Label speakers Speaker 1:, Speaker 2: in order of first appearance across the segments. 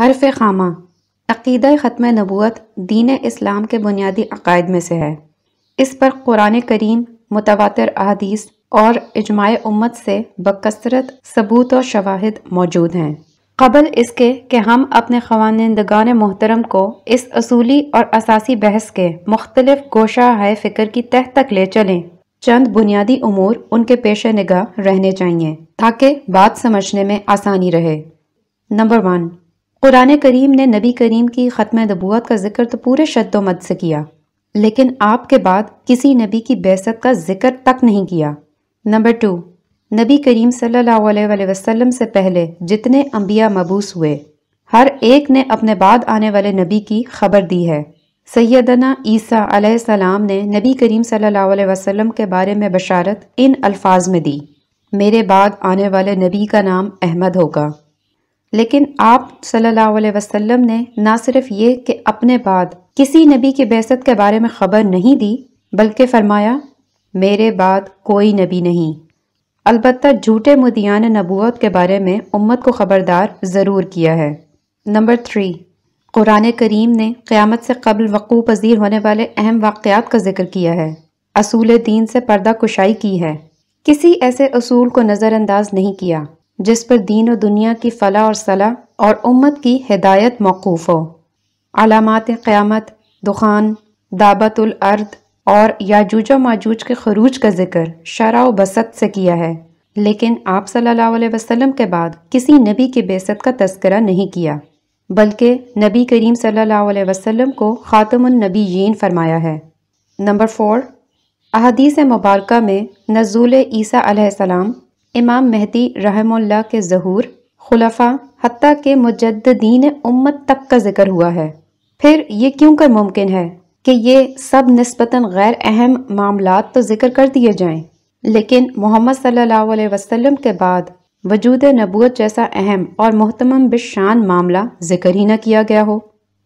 Speaker 1: حرف خامہ، عقیدہ ختم نبوت دین اسلام کے بنیادی عقائد میں سے ہے۔ اس پر قرآن کریم، متواتر احادیث اور اجماع امت سے بکثرت ثبوت و شواہد موجود ہیں۔ قبل اس کے کہ ہم اپنے خوانندگان محترم کو اس اصولی اور اساسی بحث کے مختلف گوشہ ہے فکر کی تہ تک لے چلیں، چند بنیادی امور ان کے پیش نگاہ رہنے چاہیے تاکہ بات سمجھنے میں آسانی رہے۔ نمبر ون قرآن کریم نے نبی کریم کی ختم نبوت کا ذکر تو پورے شد و مد سے کیا، لیکن آپ کے بعد کسی نبی کی بیست کا ذکر تک نہیں کیا۔ نمبر ٹو نبی کریم صلی اللہ علیہ وآلہ وسلم سے پہلے جتنے انبیاء مبوس ہوئے، ہر ایک نے اپنے بعد آنے والے نبی کی خبر دی ہے۔ سیدنا عیسیٰ علیہ السلام نے نبی کریم صلی اللہ علیہ وسلم کے بارے میں بشارت ان الفاظ میں دی۔ میرے بعد آنے والے نبی کا نام احمد ہوگا۔ لیکن آپ صلی اللہ علیہ وسلم نے نہ صرف یہ کہ اپنے بعد کسی نبی کی بیست کے بارے میں خبر نہیں دی، بلکہ فرمایا، میرے بعد کوئی نبی نہیں۔ البتہ جھوٹے مدیان نبوت کے بارے میں امت کو خبردار ضرور کیا ہے۔ نمبر تھری، قرآن کریم نے قیامت سے قبل وقوع پذیر ہونے والے اہم واقعات کا ذکر کیا ہے۔ اصول دین سے پردہ کشائی کی ہے۔ کسی ایسے اصول کو نظر انداز نہیں کیا۔ جس پر دین و دنیا کی فلاح اور صلاح اور امت کی ہدایت موقوف ہو۔ علامات قیامت، دخان دعبت الارض اور یاجوج و ماجوج کے خروج کا ذکر شرح و بست سے کیا ہے۔ لیکن آپ صلی اللہ علیہ وسلم کے بعد کسی نبی کی بیست کا تذکرہ نہیں کیا، بلکہ نبی کریم صلی اللہ علیہ وسلم کو خاتم النبی فرمایا ہے۔ نمبر فور احادیث مبارکہ میں نزول عیسیٰ علیہ السلام امام مہدی رحم اللہ کے ظہور خلفہ حتیٰ کہ مجددین امت تک کا ذکر ہوا ہے۔ پھر یہ کیوں کر ممکن ہے کہ یہ سب نسبتاً غیر اہم معاملات تو ذکر کر دیے جائیں؟ لیکن محمد صلی اللہ علیہ وسلم کے بعد وجود نبوت جیسا اہم اور محتمم بشان معاملہ ذکر ہی نہ کیا گیا ہو،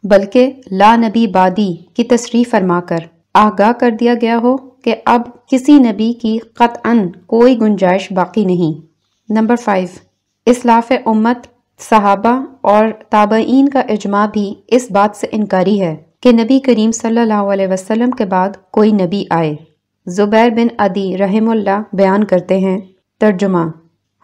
Speaker 1: بلکہ لا نبی بادی کی تصریح فرما کر آگاہ کر دیا گیا ہو۔ کہ اب کسی نبی کی قطعا کوئی گنجائش باقی نہیں۔ نمبر فائیو اسلاف امت، صحابہ اور تابعین کا اجماع بھی اس بات سے انکاری ہے کہ نبی کریم صلی اللہ علیہ وسلم کے بعد کوئی نبی آئے۔ زبیر بن عدی رحم اللہ بیان کرتے ہیں۔ ترجمہ،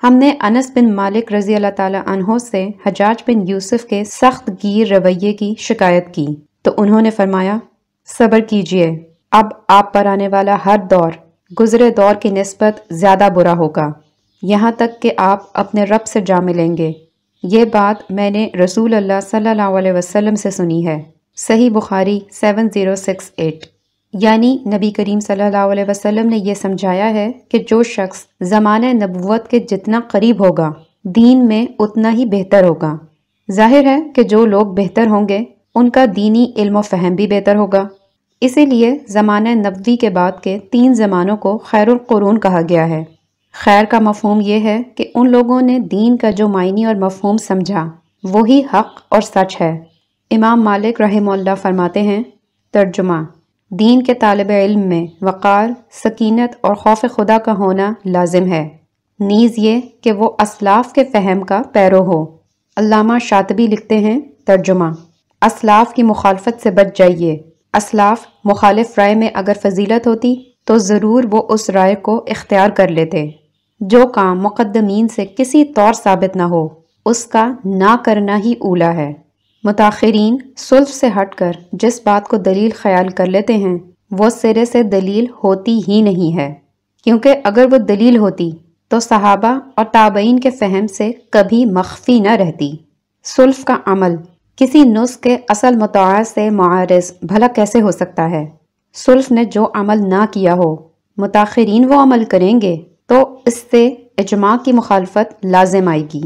Speaker 1: ہم نے انس بن مالک رضی اللہ تعالیٰ عنہ سے حجاج بن یوسف کے سخت گیر رویے کی شکایت کی تو انہوں نے فرمایا، صبر کیجیے۔ اب آپ پر آنے والا ہر دور، گزرے دور کی نسبت زیادہ برا ہوگا۔ یہاں تک کہ آپ اپنے رب سے جا ملیں گے۔ یہ بات میں نے رسول اللہ صلی اللہ علیہ وسلم سے سنی ہے۔ صحیح بخاری سیون زیرو سکس ایٹ۔ یعنی نبی کریم صلی اللہ علیہ وسلم نے یہ سمجھایا ہے کہ جو شخص زمانہ نبوت کے جتنا قریب ہوگا، دین میں اتنا ہی بہتر ہوگا۔ ظاہر ہے کہ جو لوگ بہتر ہوں گے، ان کا دینی علم و فہم بھی بہتر ہوگا۔ اسی لیے زمانہ نبوی کے بعد کے تین زمانوں کو خیر القرون کہا گیا ہے۔ خیر کا مفہوم یہ ہے کہ ان لوگوں نے دین کا جو معنی اور مفہوم سمجھا، وہی حق اور سچ ہے۔ امام مالک رحم اللہ فرماتے ہیں، ترجمہ، دین کے طالب علم میں وقار، سکینت اور خوف خدا کا ہونا لازم ہے۔ نیز یہ کہ وہ اسلاف کے فہم کا پیرو ہو۔ علامہ شاطبی لکھتے ہیں، ترجمہ، اسلاف کی مخالفت سے بچ جائیے۔ اسلاف مخالف رائے میں اگر فضیلت ہوتی تو ضرور وہ اس رائے کو اختیار کر لیتے۔ جو کام مقدمین سے کسی طور ثابت نہ ہو، اس کا نہ کرنا ہی اولا ہے۔ متاخرین سلف سے ہٹ کر جس بات کو دلیل خیال کر لیتے ہیں، وہ سرے سے دلیل ہوتی ہی نہیں ہے۔ کیونکہ اگر وہ دلیل ہوتی تو صحابہ اور تابعین کے فہم سے کبھی مخفی نہ رہتی۔ سلف کا عمل کسی نسخ کے اصل متعارض سے معارض بھلا کیسے ہو سکتا ہے؟ سلف نے جو عمل نہ کیا ہو، متاخرین وہ عمل کریں گے تو اس سے اجماع کی مخالفت لازم آئے گی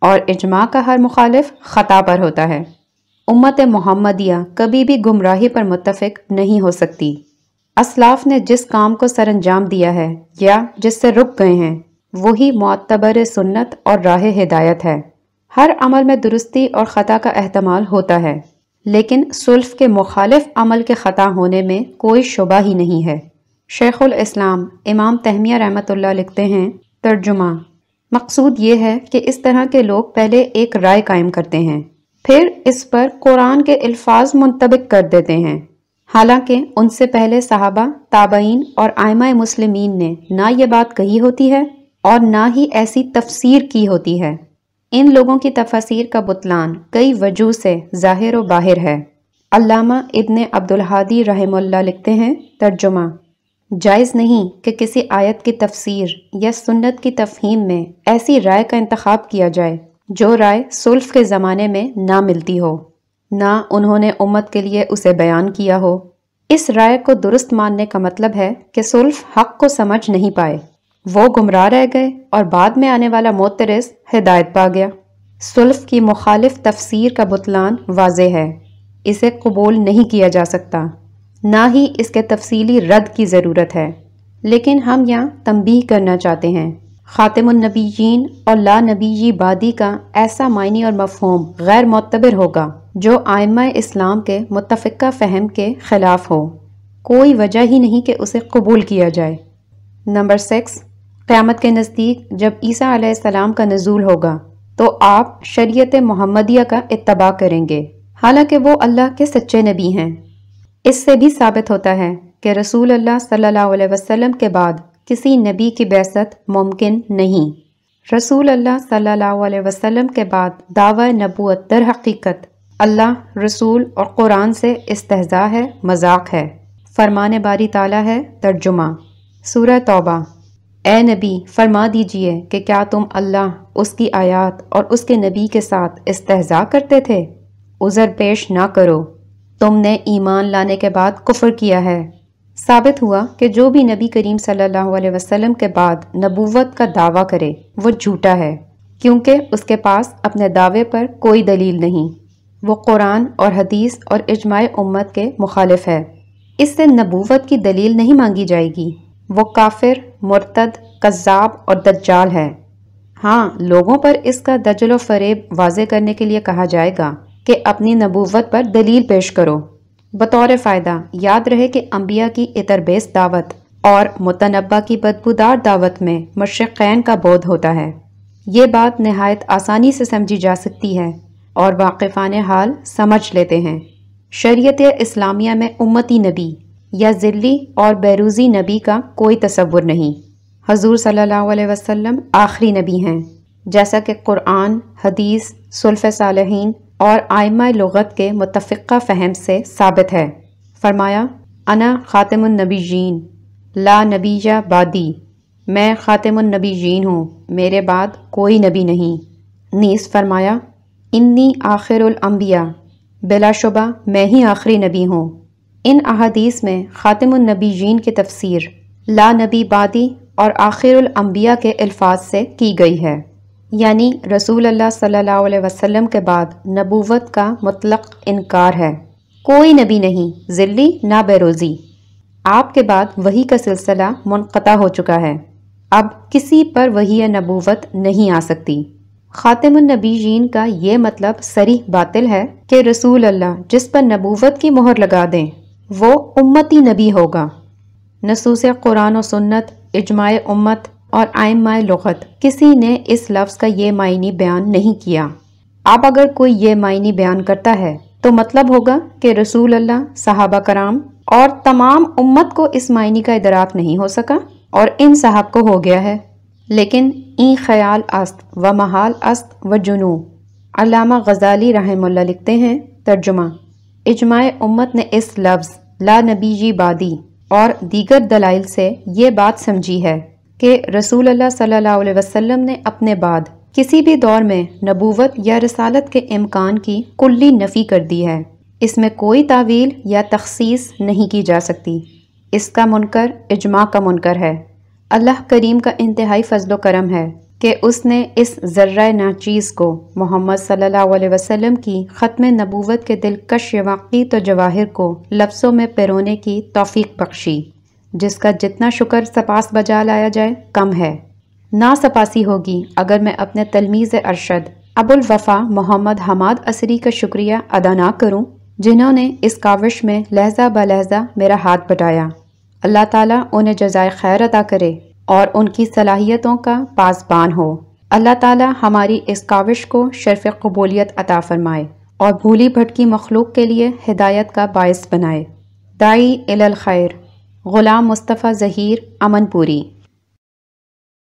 Speaker 1: اور اجماع کا ہر مخالف خطا پر ہوتا ہے۔ امت محمدیہ کبھی بھی گمراہی پر متفق نہیں ہو سکتی۔ اسلاف نے جس کام کو سر انجام دیا ہے یا جس سے رک گئے ہیں، وہی معتبر سنت اور راہ ہدایت ہے۔ ہر عمل میں درستی اور خطا کا احتمال ہوتا ہے، لیکن سلف کے مخالف عمل کے خطا ہونے میں کوئی شبہ ہی نہیں ہے۔ شیخ الاسلام امام تہمیہ رحمۃ اللہ لکھتے ہیں، ترجمہ۔ مقصود یہ ہے کہ اس طرح کے لوگ پہلے ایک رائے قائم کرتے ہیں، پھر اس پر قرآن کے الفاظ منطبق کر دیتے ہیں۔ حالانکہ ان سے پہلے صحابہ، تابعین اور آئمہ مسلمین نے نہ یہ بات کہی ہوتی ہے اور نہ ہی ایسی تفسیر کی ہوتی ہے۔ ان لوگوں کی تفسیر کا بطلان کئی وجوہ سے ظاہر و باہر ہے۔ علامہ ابن عبدالحادی رحم اللہ لکھتے ہیں، ترجمہ، جائز نہیں کہ کسی آیت کی تفسیر یا سنت کی تفہیم میں ایسی رائے کا انتخاب کیا جائے جو رائے سلف کے زمانے میں نہ ملتی ہو، نہ انہوں نے امت کے لیے اسے بیان کیا ہو۔ اس رائے کو درست ماننے کا مطلب ہے کہ سلف حق کو سمجھ نہیں پائے۔ وہ گمراہ رہ گئے اور بعد میں آنے والا موترس ہدایت پا گیا۔ سلف کی مخالف تفسیر کا بطلان واضح ہے۔ اسے قبول نہیں کیا جا سکتا۔ نہ ہی اس کے تفصیلی رد کی ضرورت ہے۔ لیکن ہم یہاں تنبیہ کرنا چاہتے ہیں۔ خاتم النبیین اور لا نبی بادی کا ایسا معنی اور مفہوم غیر معتبر ہوگا جو آئمہ اسلام کے متفقہ فہم کے خلاف ہو۔ کوئی وجہ ہی نہیں کہ اسے قبول کیا جائے۔ نمبر سکس قیامت کے نزدیک جب عیسیٰ علیہ السلام کا نزول ہوگا، تو آپ شریعت محمدیہ کا اتباع کریں گے۔ حالانکہ وہ اللہ کے سچے نبی ہیں۔ اس سے بھی ثابت ہوتا ہے کہ رسول اللہ صلی اللہ علیہ وسلم کے بعد کسی نبی کی بیست ممکن نہیں۔ رسول اللہ صلی اللہ علیہ وسلم کے بعد دعوی نبوت در حقیقت اللہ، رسول اور قرآن سے استحضاء ہے، مذاق ہے۔ فرمان باری تعالیٰ ہے، ترجمہ۔ سورہ توبہ۔ اے نبی، فرما دیجیے کہ کیا تم اللہ، اس کی آیات اور اس کے نبی کے ساتھ استحضاء کرتے تھے؟ عذر پیش نہ کرو۔ تم نے ایمان لانے کے بعد کفر کیا ہے۔ ثابت ہوا کہ جو بھی نبی کریم صلی اللہ علیہ وسلم کے بعد نبوت کا دعویٰ کرے، وہ جھوٹا ہے، کیونکہ اس کے پاس اپنے دعوے پر کوئی دلیل نہیں۔ وہ قرآن اور حدیث اور اجماع امت کے مخالف ہے۔ اس سے نبوت کی دلیل نہیں مانگی جائے گی۔ وہ کافر مرتد قذاب اور دجال ہے۔ ہاں لوگوں پر اس کا دجل و فریب واضح کرنے کے لیے کہا جائے گا کہ اپنی نبوت پر دلیل پیش کرو۔ بطور فائدہ، یاد رہے کہ انبیاء کی اتربیس دعوت اور متنبع کی بدبودار دعوت میں مشرقین کا بودھ ہوتا ہے۔ یہ بات نہایت آسانی سے سمجھی جا سکتی ہے اور واقفان حال سمجھ لیتے ہیں۔ شریعت اسلامیہ میں امتی نبی یا ذلی اور بیروزی نبی کا کوئی تصور نہیں۔ حضور صلی اللہ علیہ وسلم آخری نبی ہیں۔ جیسا کہ قرآن، حدیث سلف صالحین اور آئمہ لغت کے متفقہ فہم سے ثابت ہے۔ فرمایا، انا خاتم النبی جین لا نبی یا بادی میں خاتم النبی جین ہوں، میرے بعد کوئی نبی نہیں۔ نیس فرمایا، انی آخر الانبیاء۔ بلا شبہ میں ہی آخری نبی ہوں۔ ان احادیث میں خاتم النبی جین کی تفسیر لا نبی بادی اور آخر الانبیاء کے الفاظ سے کی گئی ہے۔ یعنی رسول اللہ صلی اللہ علیہ وسلم کے بعد نبوت کا مطلق انکار ہے۔ کوئی نبی نہیں، ذلی نہ بیروزی آپ کے بعد وہی کا سلسلہ منقطع ہو چکا ہے۔ اب کسی پر وہی نبوت نہیں آ سکتی۔ خاتم النبی جین کا یہ مطلب سریح باطل ہے کہ رسول اللہ جس پر نبوت کی مہر لگا دیں وہ امتی نبی ہوگا۔ نصوص قرآن و سنت، اجماع امت اور آئمہ لغت۔ کسی نے اس لفظ کا یہ معنی بیان نہیں کیا۔ اب اگر کوئی یہ معنی بیان کرتا ہے، تو مطلب ہوگا کہ رسول اللہ، صحابہ کرام اور تمام امت کو اس معنی کا ادراک نہیں ہو سکا اور ان صاحب کو ہو گیا ہے۔ لیکن این خیال است و محال است و جنو علامہ غزالی رحم اللہ لکھتے ہیں ترجمہ۔ اجماع امت نے اس لفظ لا نبی جی بادی اور دیگر دلائل سے یہ بات سمجھی ہے کہ رسول اللہ صلی اللہ علیہ وسلم نے اپنے بعد کسی بھی دور میں نبوت یا رسالت کے امکان کی کلی نفی کر دی ہے۔ اس میں کوئی تعویل یا تخصیص نہیں کی جا سکتی۔ اس کا منکر، اجماع کا منکر ہے۔ اللہ کریم کا انتہائی فضل و کرم ہے۔ کہ اس نے اس ذرہ ناچیز کو محمد صلی اللہ علیہ وسلم کی ختم نبوت کے دلکش واقعی تو جواہر کو لفظوں میں پیرونے کی توفیق بخشی، جس کا جتنا شکر سپاس بجا لایا جائے کم ہے۔ نا سپاسی ہوگی اگر میں اپنے تلمیز ارشد ابو الوفا محمد حماد عصری کا شکریہ ادا نہ کروں، جنہوں نے اس کاوش میں لہجہ بہ لہجہ میرا ہاتھ بٹایا۔ اللہ تعالیٰ انہیں جزائے خیر ادا کرے۔ اور ان کی صلاحیتوں کا پاسبان ہو۔ اللہ تعالی ہماری اس کاوش کو شرف قبولیت عطا فرمائے اور بھولی بھٹکی مخلوق کے لیے ہدایت کا باعث بنائے۔ دائی الخیر، غلام مصطفیٰ ظہیر امن پوری۔